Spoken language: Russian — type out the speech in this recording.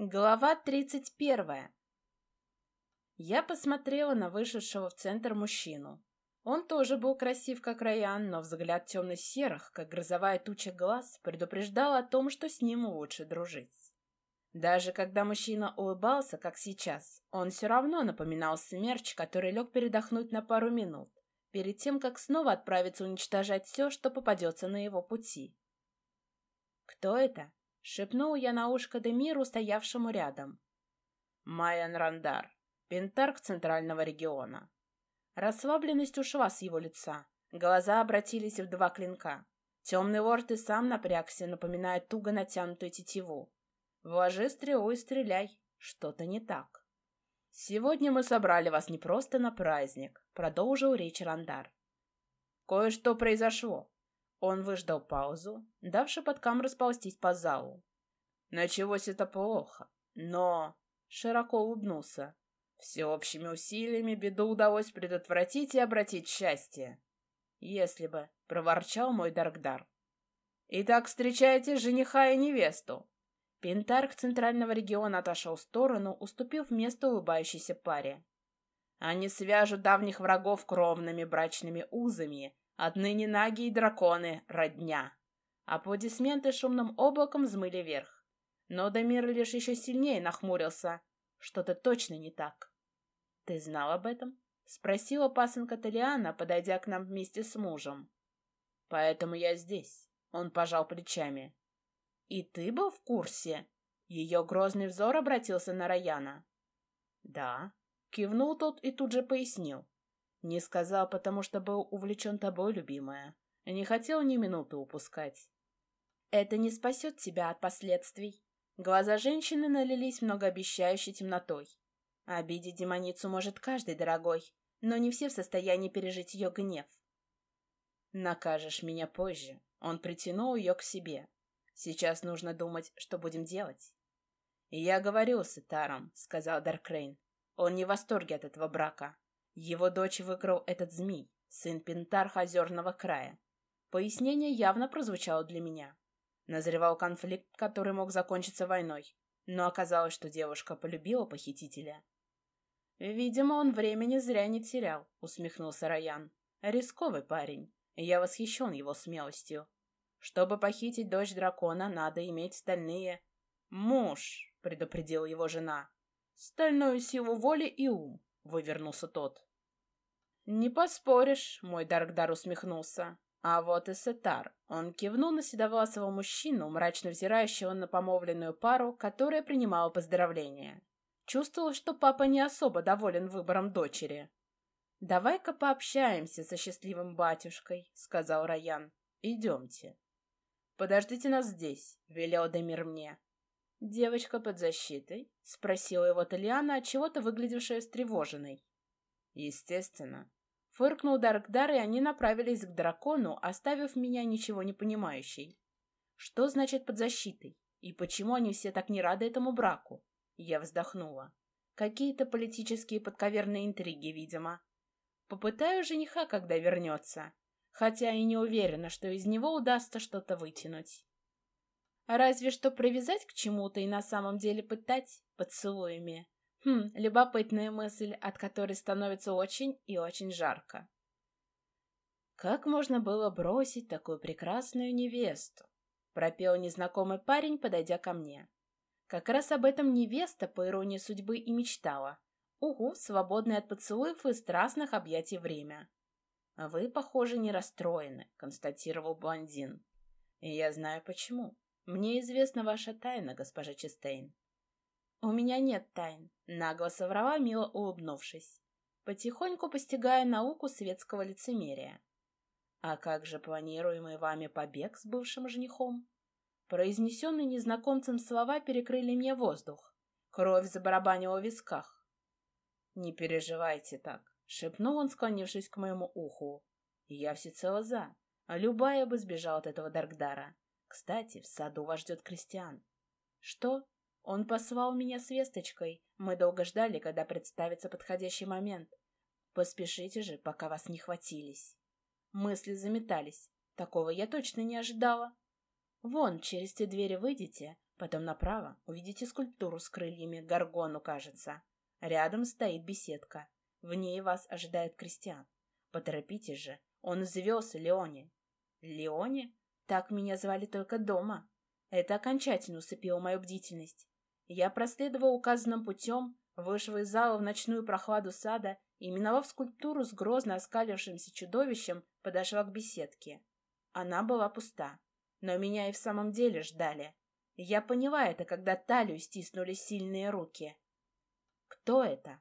Глава тридцать первая. Я посмотрела на вышедшего в центр мужчину. Он тоже был красив, как Раян, но взгляд темно-серых, как грозовая туча глаз, предупреждал о том, что с ним лучше дружить. Даже когда мужчина улыбался, как сейчас, он все равно напоминал смерч, который лег передохнуть на пару минут, перед тем, как снова отправиться уничтожать все, что попадется на его пути. «Кто это?» Шепнул я на ушко Демиру, стоявшему рядом. Майян Рандар, пентарк Центрального региона. Расслабленность ушла с его лица. Глаза обратились в два клинка. Темный лорд и сам напрягся, напоминая туго натянутую тетиву. Вложи стрелу и стреляй. Что-то не так. «Сегодня мы собрали вас не просто на праздник», — продолжил речь Рандар. «Кое-что произошло. Он выждал паузу, дав шепоткам расползтись по залу. Началось это плохо, но... Широко улыбнулся. Всеобщими усилиями беду удалось предотвратить и обратить счастье. Если бы, — проворчал мой Даркдар. Итак, встречайте жениха и невесту. Пентарк центрального региона отошел в сторону, уступив место улыбающейся паре. Они свяжут давних врагов кровными брачными узами Отныне наги и драконы — родня. Аплодисменты шумным облаком взмыли вверх. Но Дамир лишь еще сильнее нахмурился. Что-то точно не так. «Ты знал об этом?» — спросила пасынка Талиана, подойдя к нам вместе с мужем. «Поэтому я здесь», — он пожал плечами. «И ты был в курсе?» Ее грозный взор обратился на Раяна. «Да», — кивнул тот и тут же пояснил. Не сказал, потому что был увлечен тобой, любимая. Не хотел ни минуты упускать. Это не спасет тебя от последствий. Глаза женщины налились многообещающей темнотой. Обидеть демоницу может каждый, дорогой, но не все в состоянии пережить ее гнев. Накажешь меня позже. Он притянул ее к себе. Сейчас нужно думать, что будем делать. «Я говорил с Итаром», — сказал Даркрейн. «Он не в восторге от этого брака. Его дочь выкрал этот змей, сын Пентарха Озерного края. Пояснение явно прозвучало для меня. Назревал конфликт, который мог закончиться войной, но оказалось, что девушка полюбила похитителя. «Видимо, он времени зря не терял», — усмехнулся Раян. «Рисковый парень. Я восхищен его смелостью. Чтобы похитить дочь дракона, надо иметь стальные...» «Муж», — предупредила его жена. «Стальную силу воли и ум», — вывернулся тот. «Не поспоришь», — мой Даркдар усмехнулся. А вот и Сетар. Он кивнул на седовласого мужчину, мрачно взирающего на помолвленную пару, которая принимала поздравления. Чувствовал, что папа не особо доволен выбором дочери. «Давай-ка пообщаемся со счастливым батюшкой», — сказал Раян. «Идемте». «Подождите нас здесь», — велел Демир мне. «Девочка под защитой?» — спросила его Талиана, отчего-то выглядевшая встревоженной. «Естественно. Фыркнул Даркдар, и они направились к дракону, оставив меня ничего не понимающей. Что значит под защитой? И почему они все так не рады этому браку? Я вздохнула. Какие-то политические подковерные интриги, видимо. Попытаю жениха, когда вернется, хотя и не уверена, что из него удастся что-то вытянуть. Разве что привязать к чему-то и на самом деле пытать поцелуями. Хм, любопытная мысль, от которой становится очень и очень жарко. Как можно было бросить такую прекрасную невесту? Пропел незнакомый парень, подойдя ко мне. Как раз об этом невеста, по иронии судьбы, и мечтала. Угу, свободное от поцелуев и страстных объятий время. «Вы, похоже, не расстроены», — констатировал блондин. «И я знаю почему. Мне известна ваша тайна, госпожа Честейн. «У меня нет тайн», — нагло соврала, мило улыбнувшись, потихоньку постигая науку светского лицемерия. «А как же планируемый вами побег с бывшим женихом?» Произнесенные незнакомцем слова перекрыли мне воздух. Кровь забарабанила в висках. «Не переживайте так», — шепнул он, склонившись к моему уху. «Я всецело за. Любая бы сбежала от этого Даркдара. Кстати, в саду вас ждет Кристиан». «Что?» Он послал меня с весточкой. Мы долго ждали, когда представится подходящий момент. Поспешите же, пока вас не хватились. Мысли заметались. Такого я точно не ожидала. Вон, через те двери выйдете, Потом направо увидите скульптуру с крыльями, горгону, кажется. Рядом стоит беседка. В ней вас ожидает крестьян. Поторопитесь же, он извез Леоне. Леоне? Так меня звали только дома. Это окончательно усыпило мою бдительность. Я проследовал указанным путем, вышел из зала в ночную прохладу сада и, миновав скульптуру с грозно оскалившимся чудовищем, подошла к беседке. Она была пуста, но меня и в самом деле ждали. Я поняла это, когда талию стиснули сильные руки. Кто это?